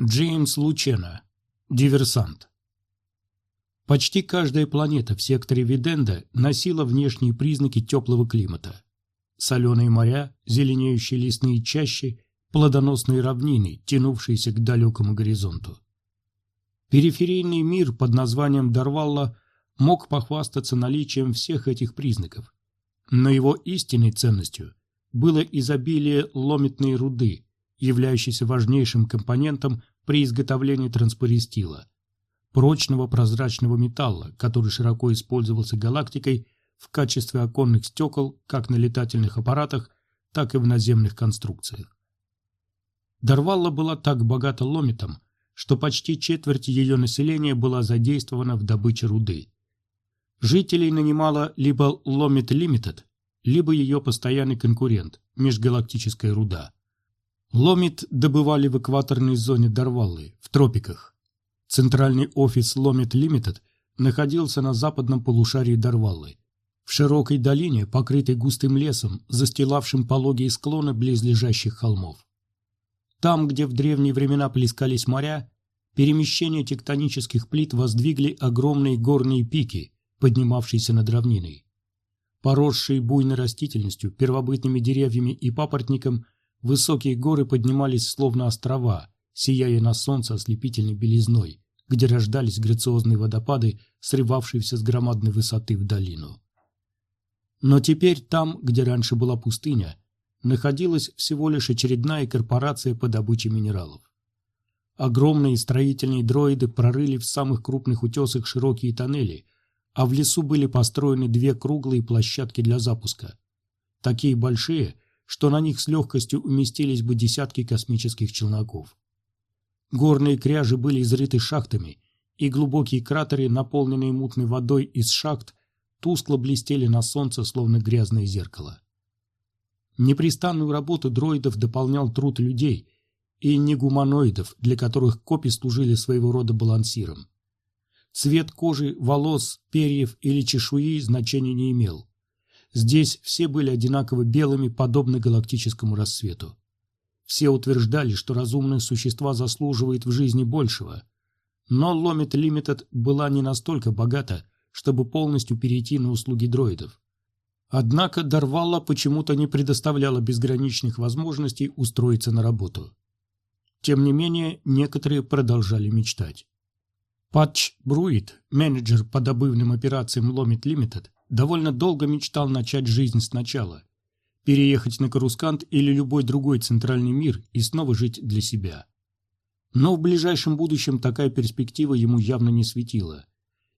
Джеймс Лучена. Диверсант. Почти каждая планета в секторе Виденда носила внешние признаки теплого климата. Соленые моря, зеленеющие лесные чащи, плодоносные равнины, тянувшиеся к далекому горизонту. Периферийный мир под названием Дарвалла мог похвастаться наличием всех этих признаков, но его истинной ценностью было изобилие лометной руды – являющийся важнейшим компонентом при изготовлении транспористила, прочного прозрачного металла, который широко использовался галактикой в качестве оконных стекол как на летательных аппаратах, так и в наземных конструкциях. Дарвалла была так богата лометом, что почти четверть ее населения была задействована в добыче руды. Жителей нанимала либо Ломит Лимитед, либо ее постоянный конкурент – межгалактическая руда – Ломит добывали в экваторной зоне Дарваллы, в тропиках. Центральный офис Ломит Лимитед находился на западном полушарии Дарваллы, в широкой долине, покрытой густым лесом, застилавшим пологие склоны близлежащих холмов. Там, где в древние времена плескались моря, перемещение тектонических плит воздвигли огромные горные пики, поднимавшиеся над равниной. Поросшие буйной растительностью, первобытными деревьями и папоротником – Высокие горы поднимались словно острова, сияя на солнце ослепительной белизной, где рождались грациозные водопады, срывавшиеся с громадной высоты в долину. Но теперь там, где раньше была пустыня, находилась всего лишь очередная корпорация по добыче минералов. Огромные строительные дроиды прорыли в самых крупных утесах широкие тоннели, а в лесу были построены две круглые площадки для запуска. Такие большие – что на них с легкостью уместились бы десятки космических челноков. Горные кряжи были изрыты шахтами, и глубокие кратеры, наполненные мутной водой из шахт, тускло блестели на солнце, словно грязное зеркало. Непрестанную работу дроидов дополнял труд людей и негуманоидов, для которых копи служили своего рода балансиром. Цвет кожи, волос, перьев или чешуи значения не имел. Здесь все были одинаково белыми, подобно галактическому рассвету. Все утверждали, что разумные существа заслуживают в жизни большего. Но Ломит Лимитед была не настолько богата, чтобы полностью перейти на услуги дроидов. Однако Дарвалла почему-то не предоставляла безграничных возможностей устроиться на работу. Тем не менее, некоторые продолжали мечтать. Патч Бруит, менеджер по добывным операциям Ломит Лимитед, довольно долго мечтал начать жизнь сначала, переехать на Карускант или любой другой центральный мир и снова жить для себя. Но в ближайшем будущем такая перспектива ему явно не светила.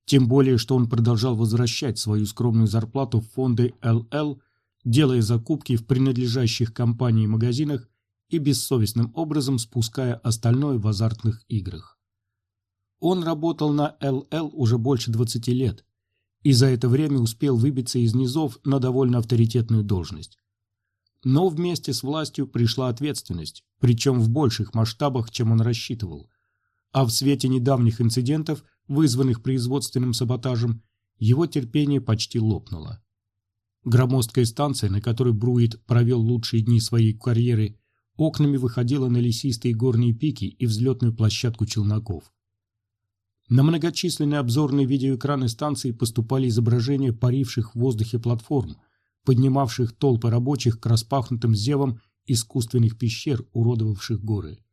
Тем более, что он продолжал возвращать свою скромную зарплату в фонды ЛЛ, делая закупки в принадлежащих компании магазинах и бессовестным образом спуская остальное в азартных играх. Он работал на ЛЛ уже больше 20 лет, и за это время успел выбиться из низов на довольно авторитетную должность. Но вместе с властью пришла ответственность, причем в больших масштабах, чем он рассчитывал. А в свете недавних инцидентов, вызванных производственным саботажем, его терпение почти лопнуло. Громоздкая станция, на которой Бруит провел лучшие дни своей карьеры, окнами выходила на лесистые горные пики и взлетную площадку челноков. На многочисленные обзорные видеоэкраны станции поступали изображения паривших в воздухе платформ, поднимавших толпы рабочих к распахнутым зевам искусственных пещер, уродовавших горы.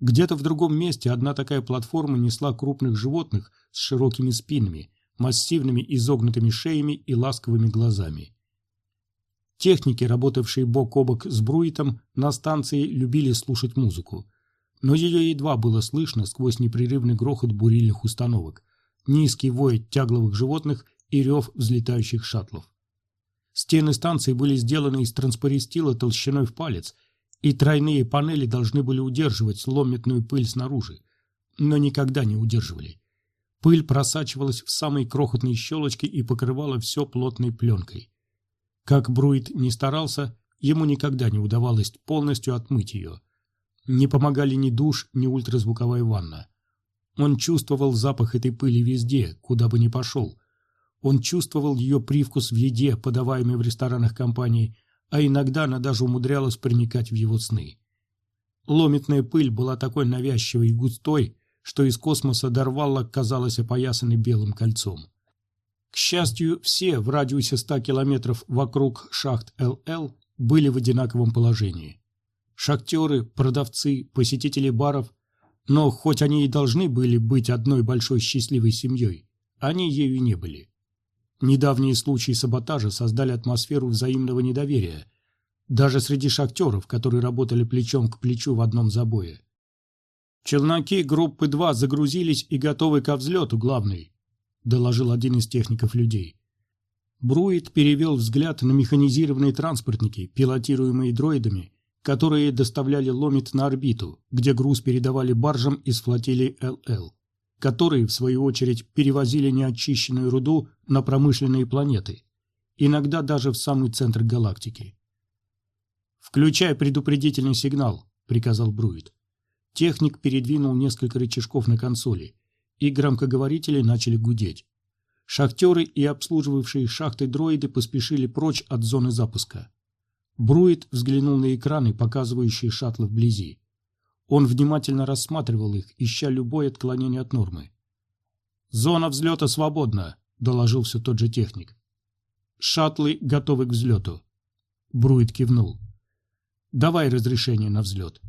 Где-то в другом месте одна такая платформа несла крупных животных с широкими спинами, массивными изогнутыми шеями и ласковыми глазами. Техники, работавшие бок о бок с Бруитом, на станции любили слушать музыку – но ее едва было слышно сквозь непрерывный грохот бурильных установок, низкий вой тягловых животных и рев взлетающих шаттлов. Стены станции были сделаны из транспористила толщиной в палец, и тройные панели должны были удерживать лометную пыль снаружи, но никогда не удерживали. Пыль просачивалась в самые крохотные щелочки и покрывала все плотной пленкой. Как Бруит не старался, ему никогда не удавалось полностью отмыть ее – не помогали ни душ, ни ультразвуковая ванна. Он чувствовал запах этой пыли везде, куда бы ни пошел. Он чувствовал ее привкус в еде, подаваемой в ресторанах компании, а иногда она даже умудрялась проникать в его сны. Лометная пыль была такой навязчивой и густой, что из космоса Дарвалла казалась опоясанной белым кольцом. К счастью, все в радиусе 100 километров вокруг шахт ЛЛ были в одинаковом положении. Шахтеры, продавцы, посетители баров, но хоть они и должны были быть одной большой счастливой семьей, они ею не были. Недавние случаи саботажа создали атмосферу взаимного недоверия, даже среди шахтеров, которые работали плечом к плечу в одном забое. «Челноки группы 2 загрузились и готовы ко взлету, главный», — доложил один из техников людей. Бруит перевел взгляд на механизированные транспортники, пилотируемые дроидами, которые доставляли ломит на орбиту, где груз передавали баржам из флотилии ЛЛ, которые, в свою очередь, перевозили неочищенную руду на промышленные планеты, иногда даже в самый центр галактики. «Включай предупредительный сигнал», — приказал Бруит. Техник передвинул несколько рычажков на консоли, и громкоговорители начали гудеть. Шахтеры и обслуживавшие шахты дроиды поспешили прочь от зоны запуска. Бруит взглянул на экраны, показывающие шаттлы вблизи. Он внимательно рассматривал их, ища любое отклонение от нормы. «Зона взлета свободна», — доложил все тот же техник. «Шаттлы готовы к взлету». Бруит кивнул. «Давай разрешение на взлет».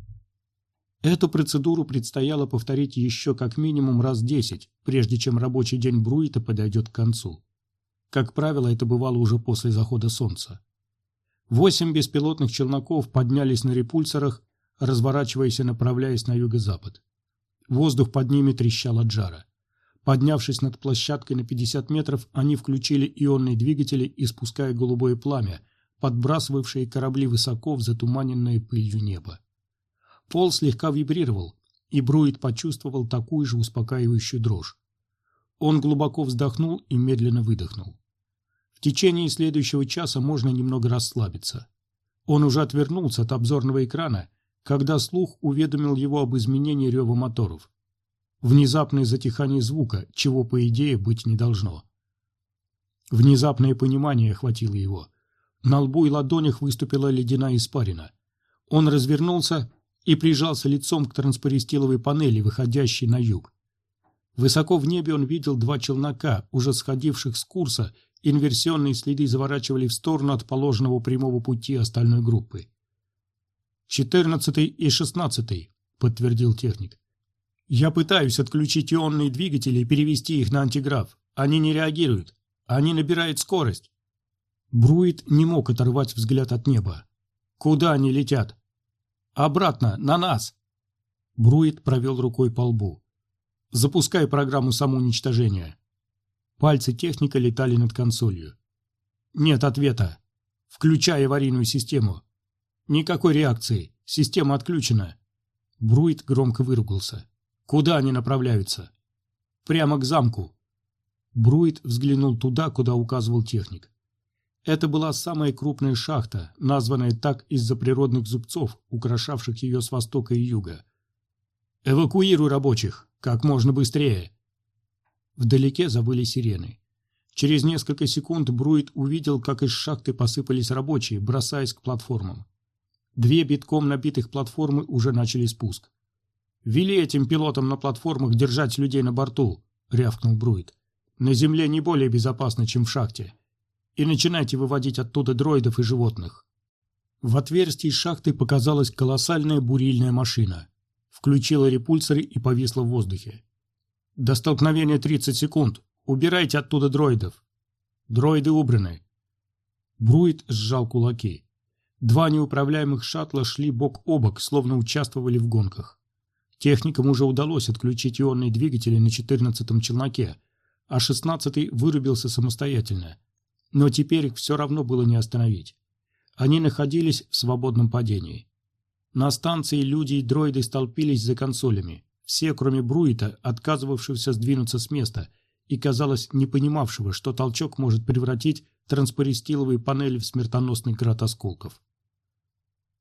Эту процедуру предстояло повторить еще как минимум раз десять, прежде чем рабочий день Бруита подойдет к концу. Как правило, это бывало уже после захода солнца. Восемь беспилотных челноков поднялись на репульсорах, разворачиваясь и направляясь на юго-запад. Воздух под ними трещал от жара. Поднявшись над площадкой на 50 метров, они включили ионные двигатели, испуская голубое пламя, подбрасывавшие корабли высоко в затуманенное пылью небо. Пол слегка вибрировал, и Бруит почувствовал такую же успокаивающую дрожь. Он глубоко вздохнул и медленно выдохнул. Течение следующего часа можно немного расслабиться. Он уже отвернулся от обзорного экрана, когда слух уведомил его об изменении рева моторов. Внезапное затихание звука, чего, по идее, быть не должно. Внезапное понимание охватило его. На лбу и ладонях выступила ледяная испарина. Он развернулся и прижался лицом к транспористиловой панели, выходящей на юг. Высоко в небе он видел два челнока, уже сходивших с курса, инверсионные следы заворачивали в сторону от положенного прямого пути остальной группы. «Четырнадцатый и шестнадцатый», — подтвердил техник. «Я пытаюсь отключить ионные двигатели и перевести их на антиграф. Они не реагируют. Они набирают скорость». Бруит не мог оторвать взгляд от неба. «Куда они летят?» Обратно, на нас!» Бруит провел рукой по лбу. «Запускай программу самоуничтожения». Пальцы техника летали над консолью. «Нет ответа. Включай аварийную систему». «Никакой реакции. Система отключена». Бруит громко выругался. «Куда они направляются?» «Прямо к замку». Бруит взглянул туда, куда указывал техник. Это была самая крупная шахта, названная так из-за природных зубцов, украшавших ее с востока и юга. «Эвакуируй рабочих! Как можно быстрее!» Вдалеке завыли сирены. Через несколько секунд Бруит увидел, как из шахты посыпались рабочие, бросаясь к платформам. Две битком набитых платформы уже начали спуск. «Вели этим пилотам на платформах держать людей на борту», — рявкнул Бруит. «На земле не более безопасно, чем в шахте и начинайте выводить оттуда дроидов и животных. В отверстии шахты показалась колоссальная бурильная машина. Включила репульсоры и повисла в воздухе. До столкновения 30 секунд. Убирайте оттуда дроидов. Дроиды убраны. Бруит сжал кулаки. Два неуправляемых шаттла шли бок о бок, словно участвовали в гонках. Техникам уже удалось отключить ионные двигатели на 14-м челноке, а 16-й вырубился самостоятельно – но теперь их все равно было не остановить. Они находились в свободном падении. На станции люди и дроиды столпились за консолями, все, кроме Бруита, отказывавшегося сдвинуться с места и, казалось, не понимавшего, что толчок может превратить транспористиловые панели в смертоносный град осколков.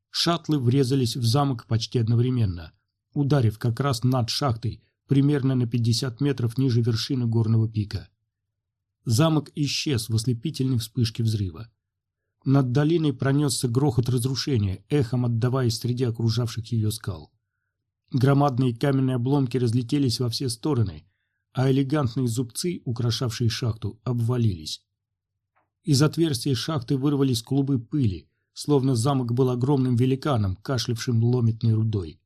Шаттлы врезались в замок почти одновременно, ударив как раз над шахтой, примерно на 50 метров ниже вершины горного пика. Замок исчез в ослепительной вспышке взрыва. над долиной пронесся грохот разрушения, эхом отдаваясь среди окружавших ее скал. Громадные каменные обломки разлетелись во все стороны, а элегантные зубцы, украшавшие шахту, обвалились. Из отверстия шахты вырвались клубы пыли, словно замок был огромным великаном, кашлявшим лометной рудой.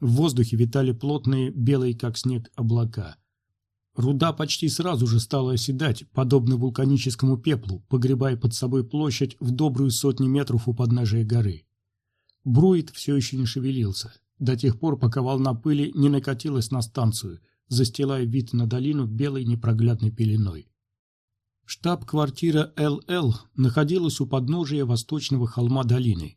В воздухе витали плотные, белые как снег, облака. Руда почти сразу же стала оседать, подобно вулканическому пеплу, погребая под собой площадь в добрую сотни метров у подножия горы. Бруит все еще не шевелился, до тех пор, пока волна пыли не накатилась на станцию, застилая вид на долину белой непроглядной пеленой. Штаб-квартира ЛЛ находилась у подножия восточного холма долины.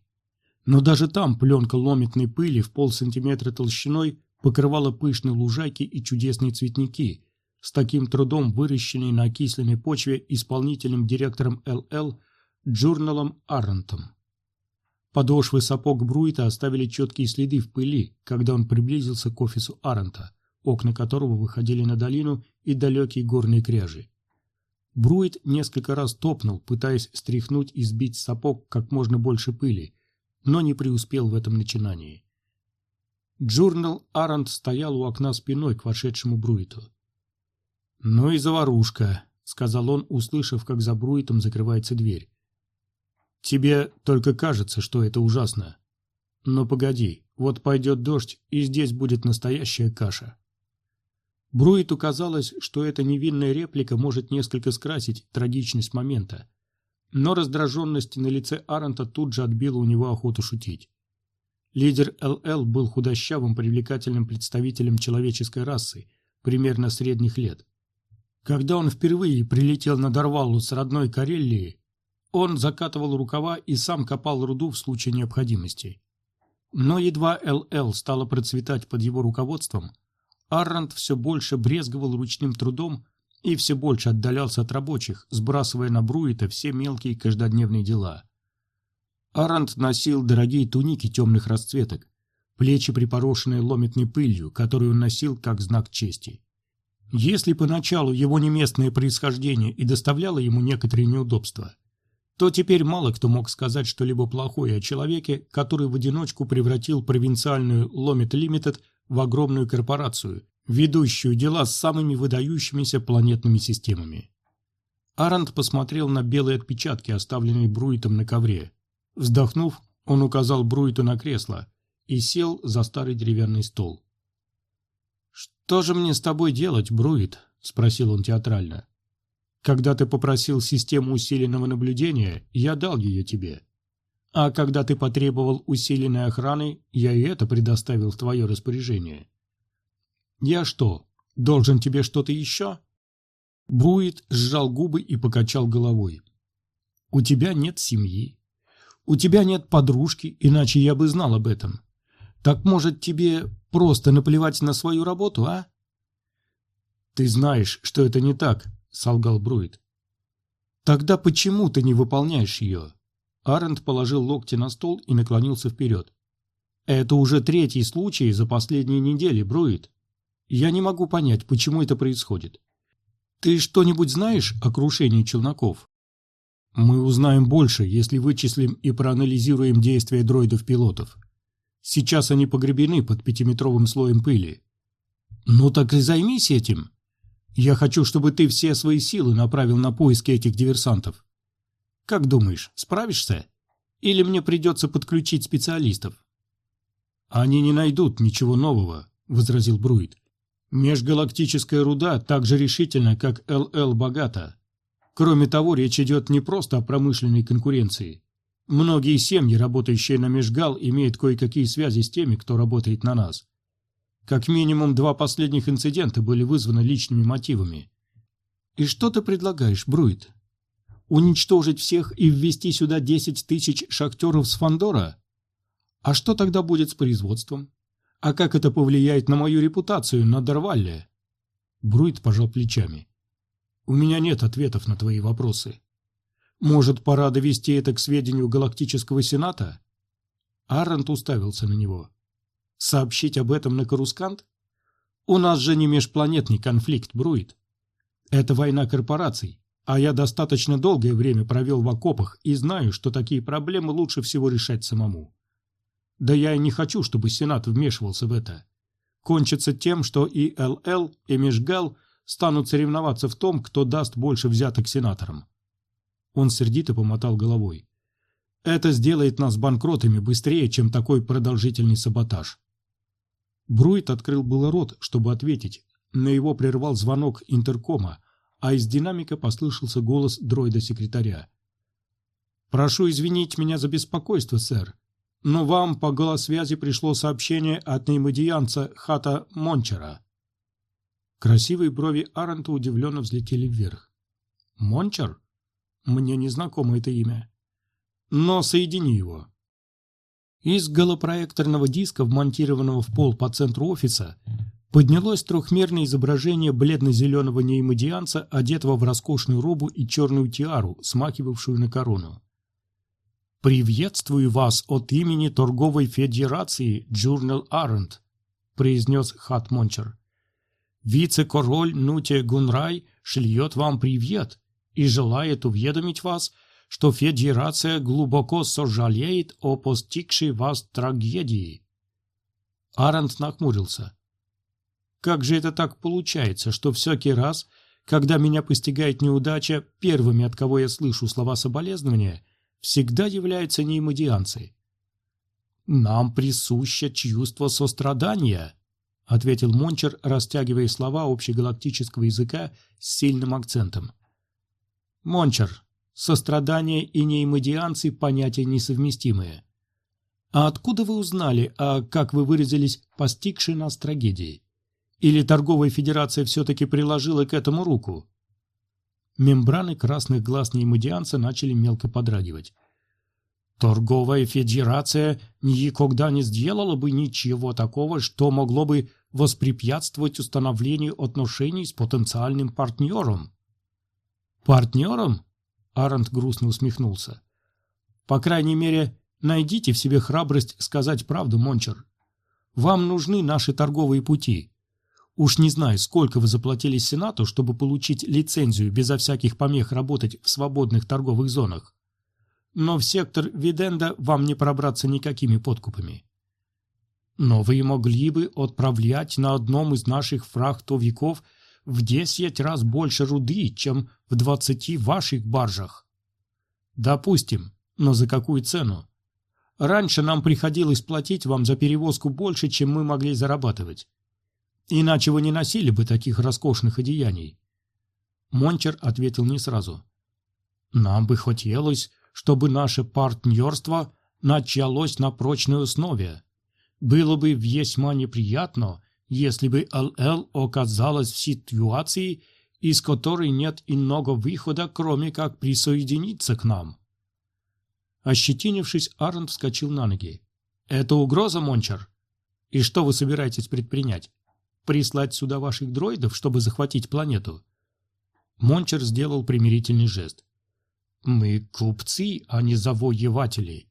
Но даже там пленка лометной пыли в полсантиметра толщиной покрывала пышные лужайки и чудесные цветники, с таким трудом выращенные на окисленной почве исполнительным директором ЛЛ Джурналом Аррентом. Подошвы сапог Бруита оставили четкие следы в пыли, когда он приблизился к офису Аррента, окна которого выходили на долину и далекие горные кряжи. Бруит несколько раз топнул, пытаясь стряхнуть и сбить с сапог как можно больше пыли, но не преуспел в этом начинании. Джурнал Арент стоял у окна спиной к вошедшему Бруиту. «Ну и заварушка», — сказал он, услышав, как за Бруитом закрывается дверь. «Тебе только кажется, что это ужасно. Но погоди, вот пойдет дождь, и здесь будет настоящая каша». Бруиту казалось, что эта невинная реплика может несколько скрасить трагичность момента. Но раздраженность на лице Арента тут же отбила у него охоту шутить. Лидер ЛЛ был худощавым привлекательным представителем человеческой расы, примерно средних лет. Когда он впервые прилетел на Дарвалу с родной Карелии, он закатывал рукава и сам копал руду в случае необходимости. Но едва ЛЛ стало процветать под его руководством, Арранд все больше брезговал ручным трудом и все больше отдалялся от рабочих, сбрасывая на Бруита все мелкие каждодневные дела. Арранд носил дорогие туники темных расцветок, плечи припорошенные лометной пылью, которую он носил как знак чести. Если поначалу его неместное происхождение и доставляло ему некоторые неудобства, то теперь мало кто мог сказать что-либо плохое о человеке, который в одиночку превратил провинциальную Ломит Лимитед в огромную корпорацию, ведущую дела с самыми выдающимися планетными системами. Аранд посмотрел на белые отпечатки, оставленные Бруитом на ковре. Вздохнув, он указал Бруиту на кресло и сел за старый деревянный стол. «Что же мне с тобой делать, Бруит?» – спросил он театрально. «Когда ты попросил систему усиленного наблюдения, я дал ее тебе. А когда ты потребовал усиленной охраны, я и это предоставил в твое распоряжение. Я что, должен тебе что-то еще?» Бруит сжал губы и покачал головой. «У тебя нет семьи. У тебя нет подружки, иначе я бы знал об этом. Так, может, тебе просто наплевать на свою работу, а? Ты знаешь, что это не так, солгал Бруит. Тогда почему ты не выполняешь ее? Арент положил локти на стол и наклонился вперед. Это уже третий случай за последние недели, Бруит. Я не могу понять, почему это происходит. Ты что-нибудь знаешь о крушении челноков? Мы узнаем больше, если вычислим и проанализируем действия дроидов-пилотов. Сейчас они погребены под пятиметровым слоем пыли. Ну так и займись этим. Я хочу, чтобы ты все свои силы направил на поиски этих диверсантов. Как думаешь, справишься? Или мне придется подключить специалистов? Они не найдут ничего нового, возразил Бруит. Межгалактическая руда так же решительна, как ЛЛ богата. Кроме того, речь идет не просто о промышленной конкуренции. Многие семьи, работающие на Межгал, имеют кое-какие связи с теми, кто работает на нас. Как минимум два последних инцидента были вызваны личными мотивами. И что ты предлагаешь, Бруит? Уничтожить всех и ввести сюда десять тысяч шахтеров с Фандора? А что тогда будет с производством? А как это повлияет на мою репутацию на Дарвалле? Бруит пожал плечами. У меня нет ответов на твои вопросы. Может, пора довести это к сведению Галактического Сената? Аррент уставился на него. Сообщить об этом на Карускант? У нас же не межпланетный конфликт, Бруит. Это война корпораций. А я достаточно долгое время провел в окопах и знаю, что такие проблемы лучше всего решать самому. Да я и не хочу, чтобы Сенат вмешивался в это. Кончится тем, что и ЛЛ, и Межгал станут соревноваться в том, кто даст больше взяток сенаторам. Он сердито помотал головой. Это сделает нас банкротами быстрее, чем такой продолжительный саботаж. Бруит открыл было рот, чтобы ответить, но его прервал звонок интеркома, а из динамика послышался голос дроида-секретаря. «Прошу извинить меня за беспокойство, сэр, но вам по голосвязи пришло сообщение от неймодианца Хата Мончера». Красивые брови Аранта удивленно взлетели вверх. «Мончер? Мне не знакомо это имя. Но соедини его». Из голопроекторного диска, вмонтированного в пол по центру офиса, поднялось трехмерное изображение бледно-зеленого неймодианца, одетого в роскошную робу и черную тиару, смахивавшую на корону. «Приветствую вас от имени Торговой Федерации Journal Арент», произнес Хат Мончер. «Вице-король Нуте Гунрай шлет вам привет и желает уведомить вас, что Федерация глубоко сожалеет о постигшей вас трагедии». Арент нахмурился. Как же это так получается, что всякий раз, когда меня постигает неудача, первыми, от кого я слышу слова соболезнования, всегда являются неймодианцы? «Нам присуще чувство сострадания», — ответил Мончер, растягивая слова общегалактического языка с сильным акцентом. «Мончер, сострадание и неймодианцы — понятия несовместимые. А откуда вы узнали, а, как вы выразились, постигшей нас трагедии? Или торговая федерация все-таки приложила к этому руку? Мембраны красных глаз неймодианца начали мелко подрагивать. Торговая федерация никогда не сделала бы ничего такого, что могло бы воспрепятствовать установлению отношений с потенциальным партнером. Партнером? Арент грустно усмехнулся. По крайней мере, найдите в себе храбрость сказать правду, Мончер. Вам нужны наши торговые пути. Уж не знаю, сколько вы заплатили Сенату, чтобы получить лицензию безо всяких помех работать в свободных торговых зонах. Но в сектор Виденда вам не пробраться никакими подкупами. Но вы могли бы отправлять на одном из наших фрахтовиков в десять раз больше руды, чем в двадцати ваших баржах. Допустим, но за какую цену? Раньше нам приходилось платить вам за перевозку больше, чем мы могли зарабатывать. Иначе вы не носили бы таких роскошных одеяний. Мончер ответил не сразу. Нам бы хотелось, чтобы наше партнерство началось на прочной основе. Было бы весьма неприятно, если бы ЛЛ оказалась в ситуации, из которой нет иного выхода, кроме как присоединиться к нам. Ощетинившись, Арн вскочил на ноги. «Это угроза, Мончер? И что вы собираетесь предпринять? Прислать сюда ваших дроидов, чтобы захватить планету?» Мончер сделал примирительный жест. «Мы купцы, а не завоеватели.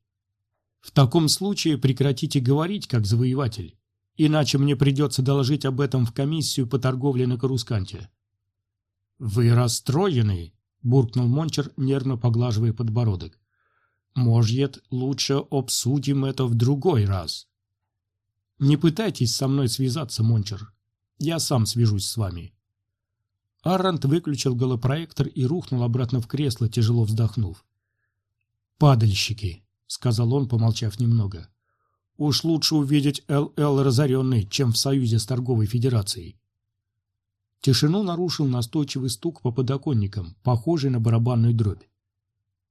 В таком случае прекратите говорить, как завоеватель, иначе мне придется доложить об этом в комиссию по торговле на Карусканте». «Вы расстроены?» – буркнул Мончер, нервно поглаживая подбородок. «Может, лучше обсудим это в другой раз?» «Не пытайтесь со мной связаться, Мончер. Я сам свяжусь с вами». Аррант выключил голопроектор и рухнул обратно в кресло, тяжело вздохнув. «Падальщики», — сказал он, помолчав немного. «Уж лучше увидеть ЛЛ разоренный, чем в союзе с торговой федерацией». Тишину нарушил настойчивый стук по подоконникам, похожий на барабанную дробь.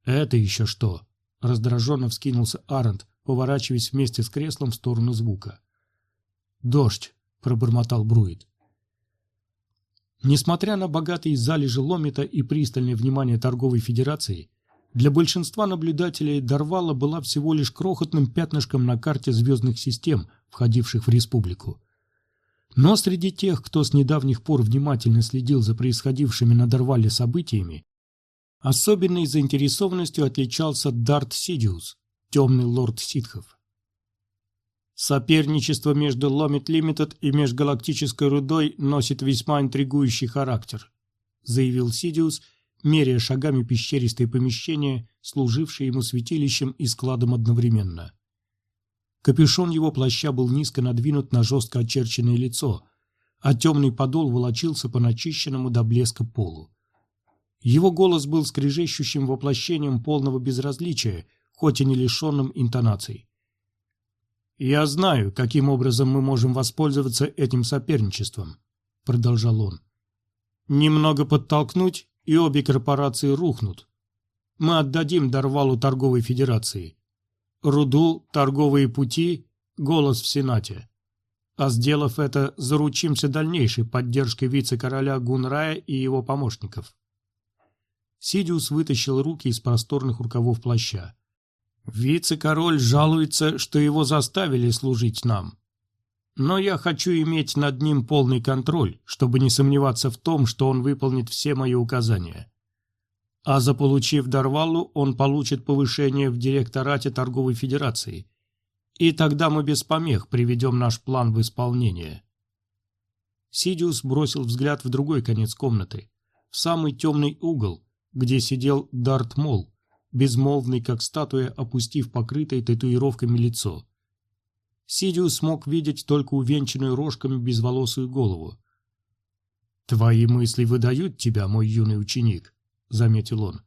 «Это еще что?» — раздраженно вскинулся Арент, поворачиваясь вместе с креслом в сторону звука. «Дождь», пробормотал Бруит. Несмотря на богатые залежи ломита и пристальное внимание торговой федерации, для большинства наблюдателей Дарвала была всего лишь крохотным пятнышком на карте звездных систем, входивших в республику. Но среди тех, кто с недавних пор внимательно следил за происходившими на Дарвале событиями, особенной заинтересованностью отличался Дарт Сидиус, темный лорд ситхов. Соперничество между Lomit Limited и межгалактической рудой носит весьма интригующий характер, заявил Сидиус, меряя шагами пещеристые помещения, служившие ему святилищем и складом одновременно. Капюшон его плаща был низко надвинут на жестко очерченное лицо, а темный подол волочился по начищенному до блеска полу. Его голос был скрежещущим воплощением полного безразличия, хоть и не лишенным интонаций. «Я знаю, каким образом мы можем воспользоваться этим соперничеством», — продолжал он. «Немного подтолкнуть, и обе корпорации рухнут. Мы отдадим Дарвалу торговой федерации. Руду, торговые пути, голос в Сенате. А сделав это, заручимся дальнейшей поддержкой вице-короля Гунрая и его помощников. Сидиус вытащил руки из просторных рукавов плаща. Вице-король жалуется, что его заставили служить нам. Но я хочу иметь над ним полный контроль, чтобы не сомневаться в том, что он выполнит все мои указания. А заполучив Дарвалу, он получит повышение в директорате торговой федерации. И тогда мы без помех приведем наш план в исполнение. Сидиус бросил взгляд в другой конец комнаты, в самый темный угол, где сидел Дарт Мол, безмолвный, как статуя, опустив покрытое татуировками лицо. Сидиус смог видеть только увенчанную рожками безволосую голову. «Твои мысли выдают тебя, мой юный ученик», — заметил он.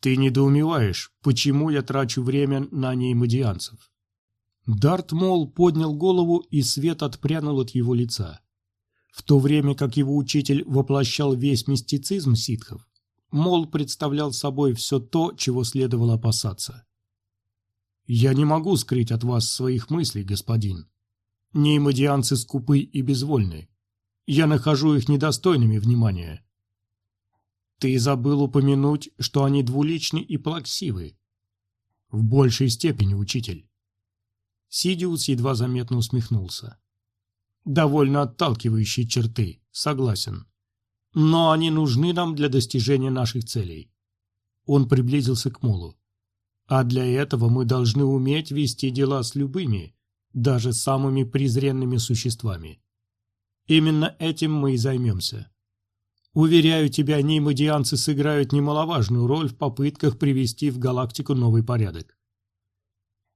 «Ты недоумеваешь, почему я трачу время на неймодианцев?» Дарт Мол поднял голову, и свет отпрянул от его лица. В то время как его учитель воплощал весь мистицизм ситхов, Мол представлял собой все то, чего следовало опасаться. «Я не могу скрыть от вас своих мыслей, господин. Неймодианцы скупы и безвольны. Я нахожу их недостойными внимания». «Ты забыл упомянуть, что они двуличны и плаксивы». «В большей степени, учитель». Сидиус едва заметно усмехнулся. «Довольно отталкивающие черты, согласен но они нужны нам для достижения наших целей. Он приблизился к Молу. А для этого мы должны уметь вести дела с любыми, даже самыми презренными существами. Именно этим мы и займемся. Уверяю тебя, неймодианцы сыграют немаловажную роль в попытках привести в галактику новый порядок.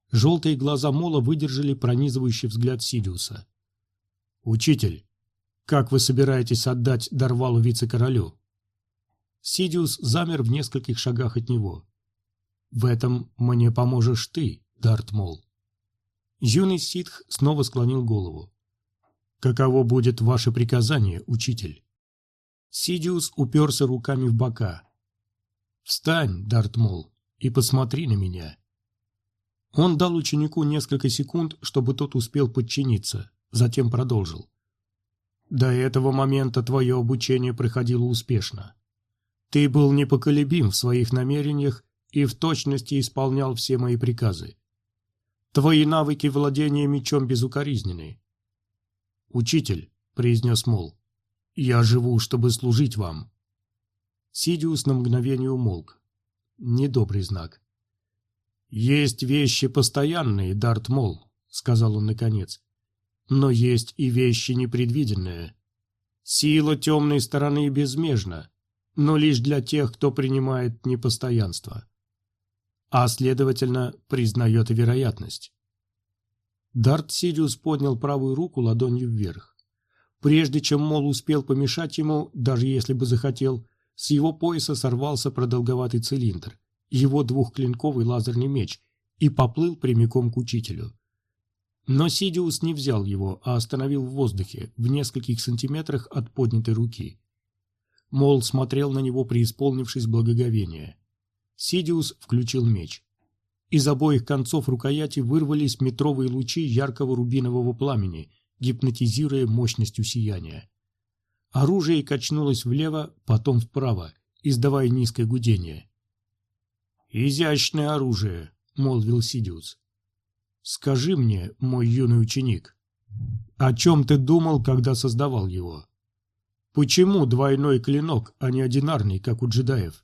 Желтые глаза Мола выдержали пронизывающий взгляд Сидиуса. «Учитель, как вы собираетесь отдать Дарвалу вице-королю? Сидиус замер в нескольких шагах от него. В этом мне поможешь ты, Дарт Мол. Юный ситх снова склонил голову. Каково будет ваше приказание, учитель? Сидиус уперся руками в бока. «Встань, Дарт Мол, и посмотри на меня». Он дал ученику несколько секунд, чтобы тот успел подчиниться, затем продолжил. До этого момента твое обучение проходило успешно. Ты был непоколебим в своих намерениях и в точности исполнял все мои приказы. Твои навыки владения мечом безукоризненны. «Учитель», — произнес Мол, — «я живу, чтобы служить вам». Сидиус на мгновение умолк. Недобрый знак. «Есть вещи постоянные, Дарт Мол», — сказал он наконец. Но есть и вещи непредвиденные. Сила темной стороны безмежна, но лишь для тех, кто принимает непостоянство. А, следовательно, признает вероятность. Дарт Сидиус поднял правую руку ладонью вверх. Прежде чем Мол успел помешать ему, даже если бы захотел, с его пояса сорвался продолговатый цилиндр, его двухклинковый лазерный меч, и поплыл прямиком к учителю. Но Сидиус не взял его, а остановил в воздухе, в нескольких сантиметрах от поднятой руки. Мол смотрел на него, преисполнившись благоговения. Сидиус включил меч. Из обоих концов рукояти вырвались метровые лучи яркого рубинового пламени, гипнотизируя мощностью сияния. Оружие качнулось влево, потом вправо, издавая низкое гудение. «Изящное оружие», — молвил Сидиус. Скажи мне, мой юный ученик, о чем ты думал, когда создавал его? Почему двойной клинок, а не одинарный, как у джедаев?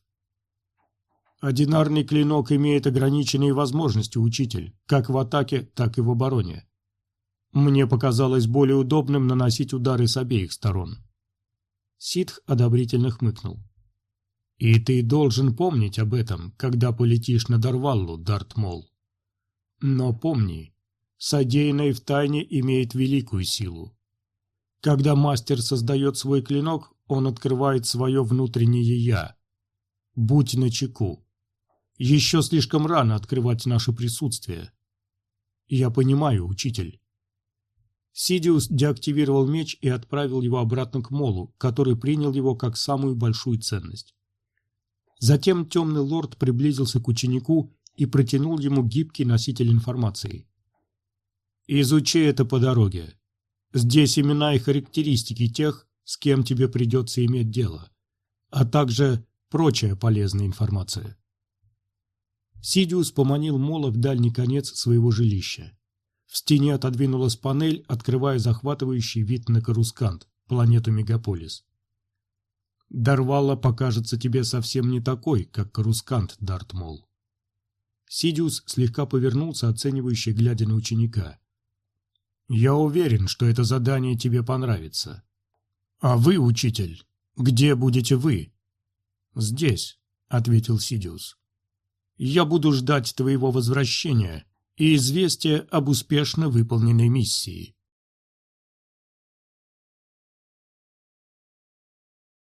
Одинарный клинок имеет ограниченные возможности, учитель, как в атаке, так и в обороне. Мне показалось более удобным наносить удары с обеих сторон. Ситх одобрительно хмыкнул. И ты должен помнить об этом, когда полетишь на Дарваллу, Дартмол. Но помни, содеянное в тайне имеет великую силу. Когда мастер создает свой клинок, он открывает свое внутреннее «я». Будь начеку. Еще слишком рано открывать наше присутствие. Я понимаю, учитель. Сидиус деактивировал меч и отправил его обратно к Молу, который принял его как самую большую ценность. Затем темный лорд приблизился к ученику и протянул ему гибкий носитель информации. «Изучи это по дороге. Здесь имена и характеристики тех, с кем тебе придется иметь дело, а также прочая полезная информация». Сидиус поманил Мола в дальний конец своего жилища. В стене отодвинулась панель, открывая захватывающий вид на Карускант, планету Мегаполис. Дарвалла покажется тебе совсем не такой, как Карускант, Дартмол. Сидиус слегка повернулся, оценивающе глядя на ученика. «Я уверен, что это задание тебе понравится. А вы, учитель, где будете вы?» «Здесь», — ответил Сидиус. «Я буду ждать твоего возвращения и известия об успешно выполненной миссии.